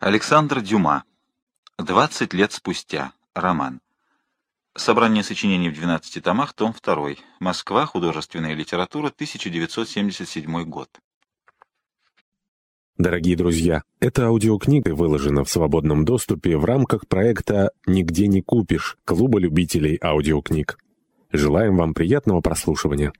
Александр Дюма. «20 лет спустя». Роман. Собрание сочинений в 12 томах, том 2. Москва. Художественная литература. 1977 год. Дорогие друзья, эта аудиокнига выложена в свободном доступе в рамках проекта «Нигде не купишь» Клуба любителей аудиокниг. Желаем вам приятного прослушивания.